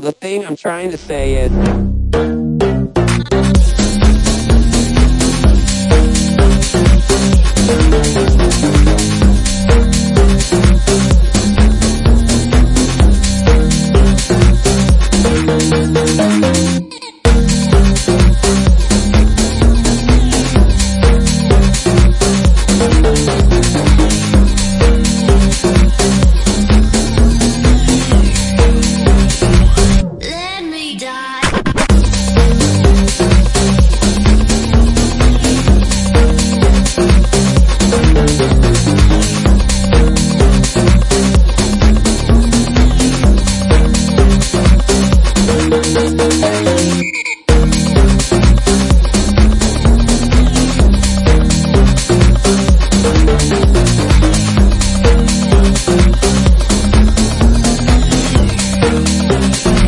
The thing I'm trying to say is... Let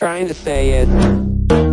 trying to say is.